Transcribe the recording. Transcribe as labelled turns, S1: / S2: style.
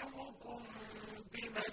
S1: أُخَبِّرُكُم بِمَا